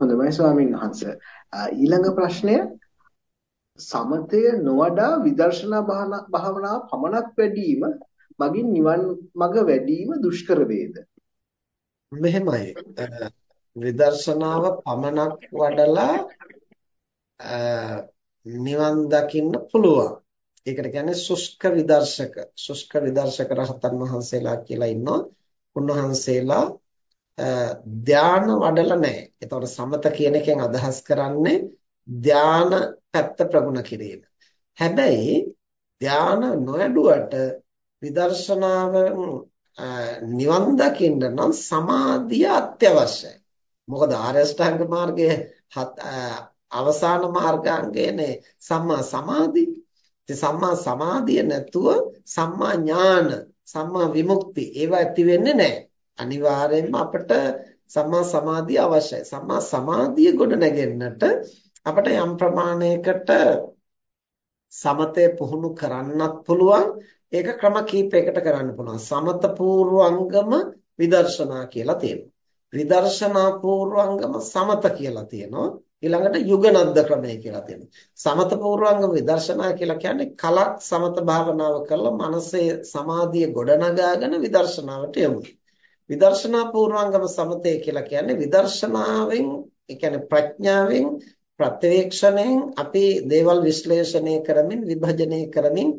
හොඳයි ස්වාමීන් වහන්සේ. ඊළඟ ප්‍රශ්නය සමතය නොවඩා විදර්ශනා භාවනාව පමණක් වැඩිම මගින් නිවන් මඟ වැඩිම දුෂ්කර වේද? මෙහෙමයි. විදර්ශනාව පමණක් වඩලා නිවන් දකින්න පුළුවන්. ඒකට කියන්නේ සුෂ්ක විදර්ශක. සුෂ්ක විදර්ශක රහතන් වහන්සේලා කියලා ඉන්නවා. උන්වහන්සේලා ධාන වඩලා නැහැ. ඒතකොට සමත කියන එකෙන් අදහස් කරන්නේ ධාන පැත්ත ප්‍රගුණ කිරීම. හැබැයි ධාන නොඇඩුවට විදර්ශනාව නිවන් දකින්න නම් සමාධිය අත්‍යවශ්‍යයි. මොකද ආර්ය අෂ්ටාංග මාර්ගයේ අවසාන මාර්ගාංගයනේ සම්මා සමාධි. ඉතින් සම්මා සමාධිය නැතුව සම්මා ඥාන, සම්මා විමුක්ති ඒවා ඇති වෙන්නේ නැහැ. අනිවාර්යයෙන්ම අපිට සම්මා සමාධිය අවශ්‍යයි. සම්මා සමාධිය ගොඩ නැගෙන්නට අපිට යම් ප්‍රමාණයකට සමතය පුහුණු කරන්නත් පුළුවන්. ඒක ක්‍රම කීපයකට කරන්න පුළුවන්. සමත පූර්වංගම විදර්ශනා කියලා තියෙනවා. විදර්ශනා පූර්වංගම සමත කියලා තියෙනවා. ඊළඟට යුගනද්ද ක්‍රමය කියලා තියෙනවා. සමත පූර්වංගම විදර්ශනා කියලා කියන්නේ කලක් සමත භාවනාව කරලා මනසේ සමාධිය ගොඩනගාගෙන විදර්ශනාවට යොමු. විදර්ශනා පූර්වංගම සමතය කියලා කියන්නේ විදර්ශනාවෙන් ඒ කියන්නේ ප්‍රඥාවෙන් ප්‍රත්‍යවේක්ෂණයෙන් අපි දේවල් විශ්ලේෂණය කරමින් විභජනය කරමින්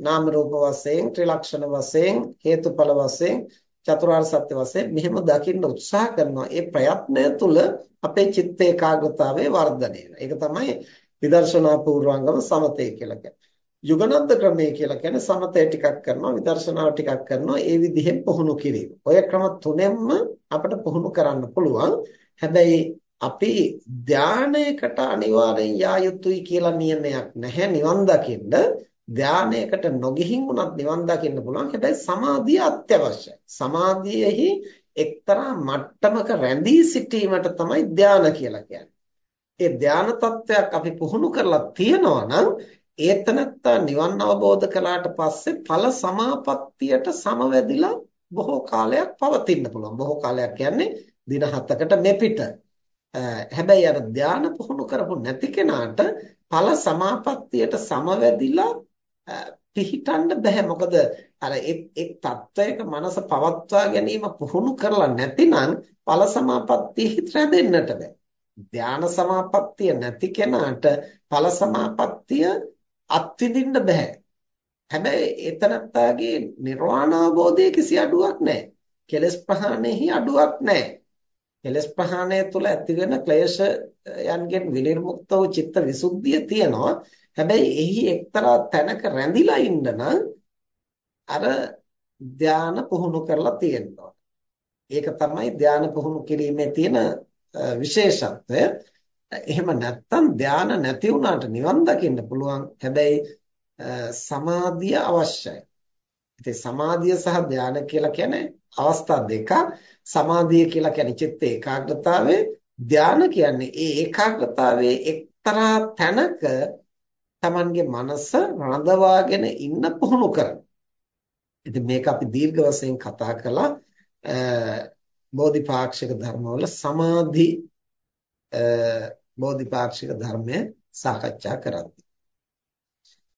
නාම රූප වශයෙන් ත්‍රිලක්ෂණ වශයෙන් හේතුඵල වශයෙන් චතුරාර්ය සත්‍ය වශයෙන් මෙහෙම දකින්න උත්සාහ කරනවා ඒ ප්‍රයත්නය තුළ අපේ චිත්ත ඒකාග්‍රතාවයේ වර්ධනය ඒක තමයි විදර්ශනා පූර්වංගම සමතේ කියලා කියන්නේ. යුගනන්ද ක්‍රමය කියලා කියන්නේ සමතය ටිකක් කරනවා විදර්ශනාව ටිකක් කරනවා ඒ විදිහෙන් පුහුණු කිරීම. ඔය ක්‍රම තුනෙන්ම අපිට පුහුණු කරන්න පුළුවන්. හැබැයි අපි ධානයකට අනිවාර්යෙන් යා යුතුයි කියලා නියමයක් නැහැ නිවන් දකින්න. ධානයකට නොගිහින් උනත් නිවන් දකින්න පුළුවන්. හැබැයි සමාධිය අත්‍යවශ්‍යයි. සමාධියෙහි එක්තරා මට්ටමක රැඳී සිටීමට තමයි ධාන කියලා කියන්නේ. ඒ ධාන තත්වයක් අපි පුහුණු කරලා තියෙනවා නම් ඒතනත්තා නිවන් අවබෝධ කළාට පස්සේ ඵල සමාපත්තියට සමවැදිලා බොහෝ කාලයක් පවතින්න පුළුවන්. බොහෝ කාලයක් කියන්නේ දින 7කට මෙපිට. හැබැයි අර ධාන පුහුණු කරපු නැති කෙනාට ඵල සමාපත්තියට සමවැදිලා පිහිටන්න බෑ මොකද අර එක් එක් තත්වයක මනස පවත්වා ගැනීම පුහුණු කරලා නැතිනම් ඵල සමාපත්තියෙහි රැඳෙන්නට බෑ ධාන සමාපත්තිය නැති කෙනාට ඵල සමාපත්තිය අත්විඳින්න බෑ හැබැයි එතනත්තාගේ නිර්වාණ අවබෝධයේ කිසි අඩුවක් නැහැ කෙලස් ප්‍රහාණයෙහි අඩුවක් නැහැ කෙලස් ප්‍රහාණය තුළ ඇතිවෙන ක්ලේශයන්ගෙන් විනිර්මුක්ත වූ චිත්ත විසුද්ධිය තියෙනවා හැබැයි එහි එක්තරා තැනක රැඳිලා ඉන්න අර ධාන පුහුණු කරලා තියෙනවා. ඒක තමයි ධාන පුහුණු කිරීමේ තියෙන විශේෂත්වය. එහෙම නැත්නම් ධාන නැති වුණාට නිවන් දකින්න පුළුවන්. හැබැයි සමාධිය අවශ්‍යයි. ඉතින් සමාධිය සහ ධාන කියලා කියන්නේ අවස්ථා දෙක. සමාධිය කියලා කියන්නේ චිත්ත ඒකාග්‍රතාවය. ධාන කියන්නේ ඒ ඒකාග්‍රතාවයේ එක්තරා තැනක Tamanගේ මනස රඳවාගෙන ඉන්න පුහුණු කරන. ඉතින් මේක අපි දීර්ඝ වශයෙන් කතා කළා බෝධිපාක්ෂික ධර්මවල සමාධි බෝධිපාක්ෂික ධර්මය සාකච්ඡා කරද්දී